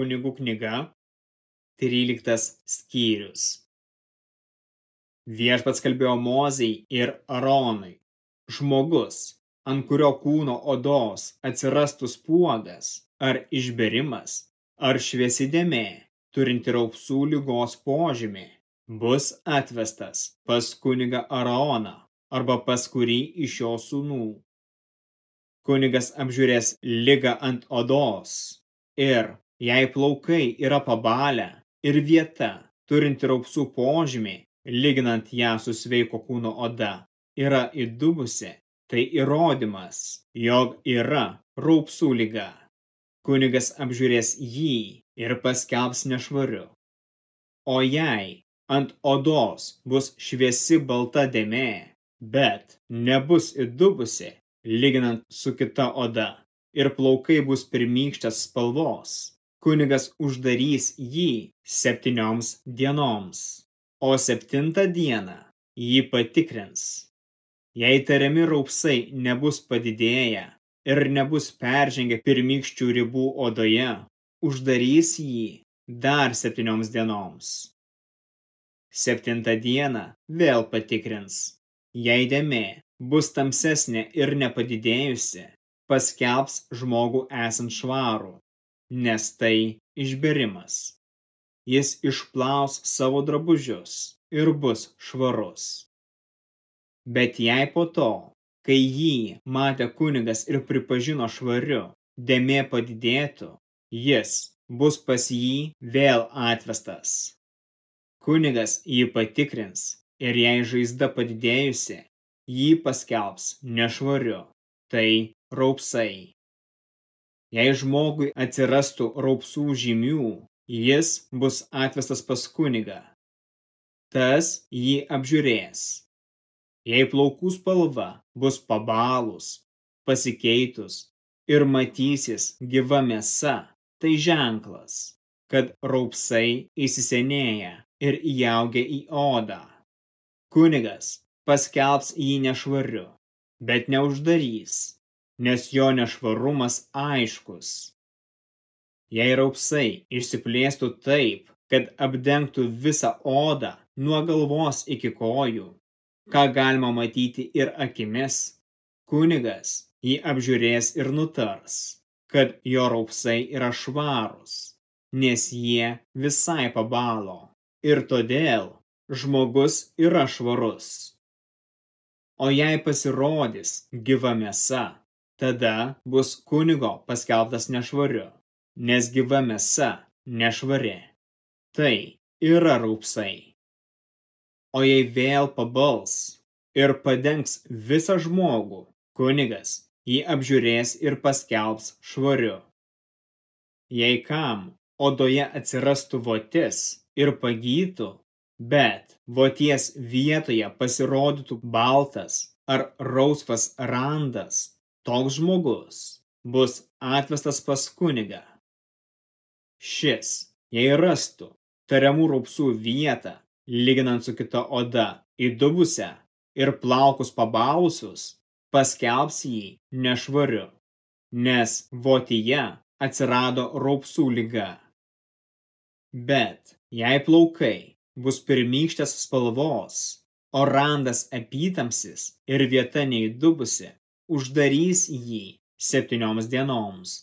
kunigų knyga, 13 skyrius. Viešpats kalbėjo Mozei ir Aronai. Žmogus, ant kurio kūno odos atsirastų spuogas, ar išberimas, ar šviesi dėmė, turinti raupsų lygos požymį, bus atvestas pas kunigą Araoną arba pas kurį iš jo sūnų kunigas apžiūrės ligą ant odos ir jei plaukai yra pabalę ir vieta, turinti raupsų požymį, lyginant ją su sveiko kūno oda, yra įdubusi, tai įrodymas, jog yra raupsų lyga. Kunigas apžiūrės jį ir paskelbs nešvariu. O jei ant odos bus šviesi balta dėmė, bet nebus įdubusi, lyginant su kita oda, ir plaukai bus pirmykštės spalvos. Kunigas uždarys jį septynioms dienoms, o septintą dieną jį patikrins. Jei tariami raupsai nebus padidėję ir nebus peržengę pirmykščių ribų odoje, uždarys jį dar septynioms dienoms. Septintą dieną vėl patikrins. Jei dėmė bus tamsesnė ir nepadidėjusi, paskelbs žmogų esant švarų, nes tai išberimas. Jis išplaus savo drabužius ir bus švarus. Bet jei po to, kai jį matė kunigas ir pripažino švariu, dėmė padidėtų, jis bus pas jį vėl atvestas. Kunigas jį patikrins ir jei žaizda padidėjusi, jį paskelbs nešvariu, tai raupsai. Jei žmogui atsirastų raupsų žymių, jis bus atvestas pas kunigą. Tas jį apžiūrės. Jei plaukų spalva bus pabalus, pasikeitus ir matysis gyva mėsa, tai ženklas, kad raupsai įsisenėja ir įaugia į odą. Kunigas paskelbs jį nešvariu, bet neuždarys, nes jo nešvarumas aiškus. Jei raupsai išsiplėstų taip, kad apdengtų visą odą nuo galvos iki kojų, ką galima matyti ir akimis, kunigas jį apžiūrės ir nutars, kad jo raupsai yra švarūs, nes jie visai pabalo ir todėl žmogus yra švarus. O jei pasirodys gyva mėsa, tada bus kunigo paskelbtas nešvariu, nes gyva mėsa nešvari. Tai yra raupsai. O jei vėl pabals ir padengs visą žmogų, kunigas jį apžiūrės ir paskelbs švariu. Jei kam odoje atsirastų votis ir pagytų, bet voties vietoje pasirodytų baltas ar rausvas randas, toks žmogus bus atvestas pas kunigą. Šis, jei rastų tariamų raupsų vietą, lyginant su kita oda, įdubusią ir plaukus pabalusius, paskelbs jį nešvariu, nes votyje atsirado raupsų lyga. Bet jei plaukai bus pirmykštės spalvos, o randas apytamsis ir vieta neįdubusi, uždarys jį septynioms dienoms.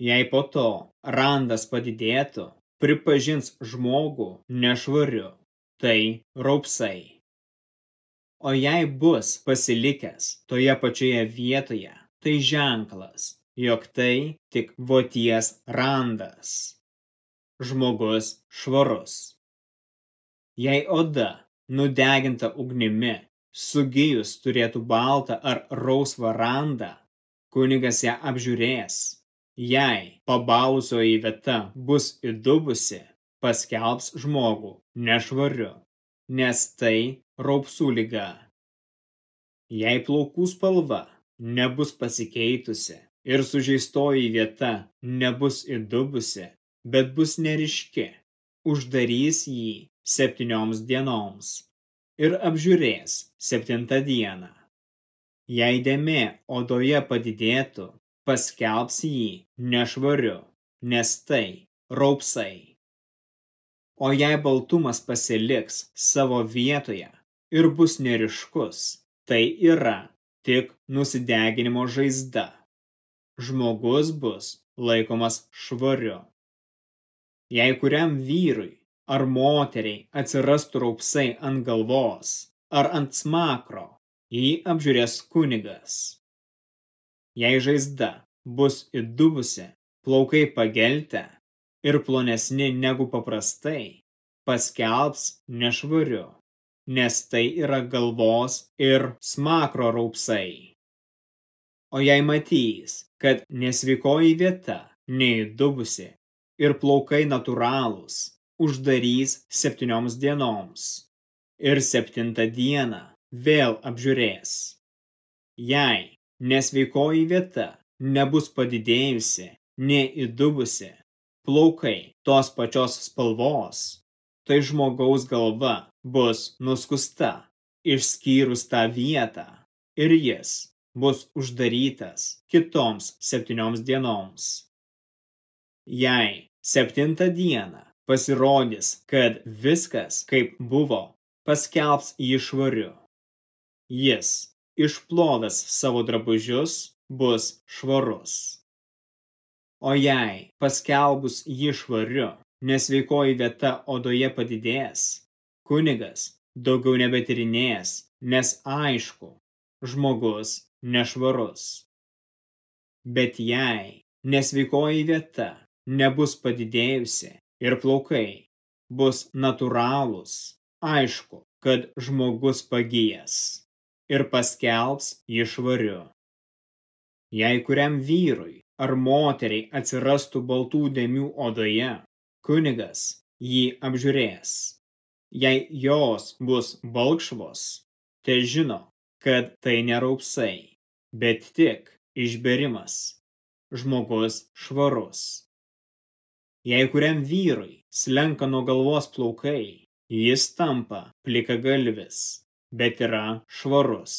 Jei po to randas padidėtų, pripažins žmogų nešvariu, tai raupsai. O jei bus pasilikęs toje pačioje vietoje, tai ženklas, jog tai tik voties randas. Žmogus švarus. Jei oda, nudeginta ugnimi, sugijus turėtų baltą ar rausvą randą, kunigas ją apžiūrės. Jei pabalusioji vieta bus įdubusi, paskelbs žmogų nešvariu, nes tai raupsų lyga. Jei plaukų spalva nebus pasikeitusi ir sužeistoji vieta nebus įdubusi, bet bus neriški, uždarys jį septynioms dienoms ir apžiūrės septintą dieną. Jei dėmė odoje padidėtų, paskelbs jį nešvariu, nes tai raupsai. O jei baltumas pasiliks savo vietoje ir bus neriškus, tai yra tik nusideginimo žaizda. Žmogus bus laikomas švariu. Jei kuriam vyrui ar moteriai atsirastų raupsai ant galvos ar ant smakro, jį apžiūrės kunigas. Jei žaizda bus įdubusi, plaukai pageltę ir plonesni negu paprastai, paskelbs nešvariu, nes tai yra galvos ir smakro raupsai. O jei matys, kad nesveikoji vieta neįdubusi ir plaukai natūralūs, uždarys septynioms dienoms. Ir septintą dieną vėl apžiūrės. Jei nesveikoji vieta nebus padidėjusi, neįdubusi, plaukai tos pačios spalvos, tai žmogaus galva bus nuskusta, išskyrus tą vietą, ir jis bus uždarytas kitoms septynioms dienoms. Jei septintą dieną pasirodys, kad viskas, kaip buvo, paskelbs jį švariu. Jis, išplovęs savo drabužius, bus švarus. O jei paskelbus jį švariu, nesveikoji vieta odoje padidės, kunigas daugiau nebetirinės, nes aišku, žmogus nešvarus. Bet jei nesveikoji vieta nebus padidėjusi ir plaukai bus natūralūs, aišku, kad žmogus pagijas ir paskelbs jį švariu. Jei kuriam vyrui ar moteriai atsirastų baltų dėmių odoje, kunigas jį apžiūrės. Jei jos bus balkšvos, te žino, kad tai neraupsai, bet tik išberimas. Žmogus švarus. Jei kuriam vyrui slenka nuo galvos plaukai, jis tampa plikagalvis, bet yra švarus.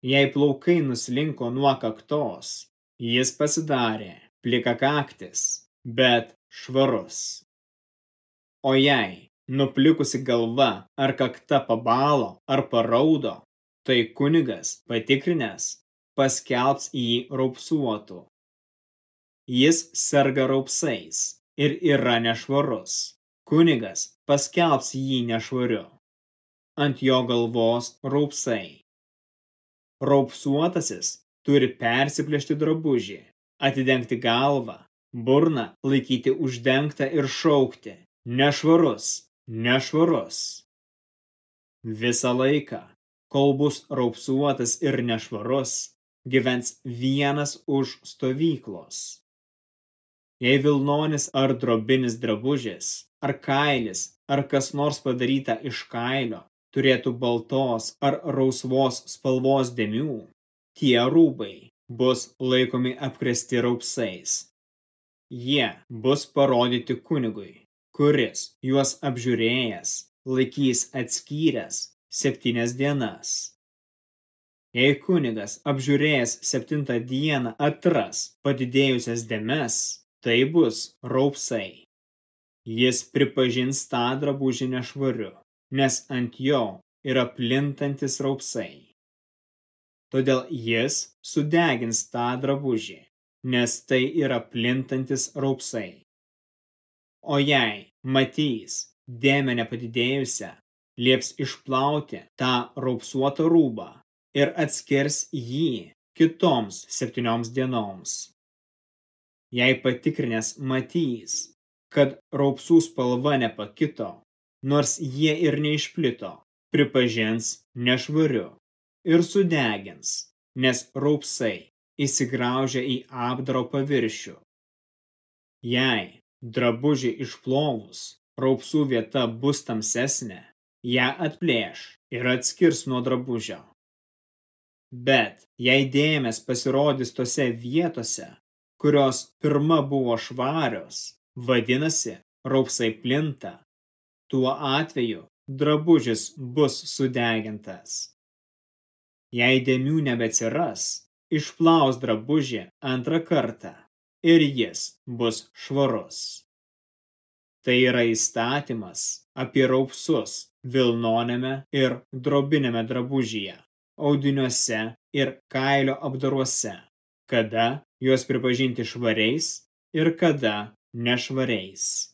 Jei plaukai nuslinko nuo kaktos, jis pasidarė plikakaktis, bet švarus. O jei nuplikusi galva ar kakta pabalo ar paraudo, tai kunigas patikrinęs paskelbs jį raupsuotų jis serga raupsais ir yra nešvarus. Kunigas paskelbs jį nešvariu. Ant jo galvos raupsai. Raupsuotasis turi persiplėšti drabužį, atidengti galvą, burną laikyti uždengtą ir šaukti nešvarus, nešvarus. Visą laiką, kol bus raupsuotas ir nešvarus, gyvens vienas už stovyklos. Jei vilnonis ar drobinis drabužis, ar kailis, ar kas nors padaryta iš kailio, turėtų baltos ar rausvos spalvos dėmių, tie rūbai bus laikomi apkresti raupsais. Jie bus parodyti kunigui, kuris juos apžiūrėjęs laikys atskyręs septynias dienas. Jei kunigas apžiūrėjęs septintą dieną atras padidėjusias dėmes, tai bus raupsai. Jis pripažins tą drabužį nešvariu, nes ant jo yra plintantis raupsai. Todėl jis sudegins tą drabužį, nes tai yra plintantis raupsai. O jei matys dėmę nepadidėjusią, lieps išplauti tą raupsuotą rūbą ir atskirs jį kitoms septynioms dienoms jei patikrinęs matys, kad raupsų spalva nepakito, nors jie ir neišplito, pripažins nešvariu ir sudegins, nes raupsai įsigraužia į apdaro paviršių. Jei drabužį išplovus, raupsų vieta bus tamsesnė, ją atplėš ir atskirs nuo drabužio. Bet jei dėmes pasirodys tose vietose, kurios pirma buvo švarios, vadinasi, raupsai plinta. Tuo atveju drabužis bus sudegintas. Jei dėmių nebeatsiras, išplaus drabužį antrą kartą ir jis bus švarus. Tai yra įstatymas apie raupsus vilnonėme ir drobinėme drabužyje, audiniuose ir kailio apdaruose, kada juos pripažinti švariais ir kada nešvariais.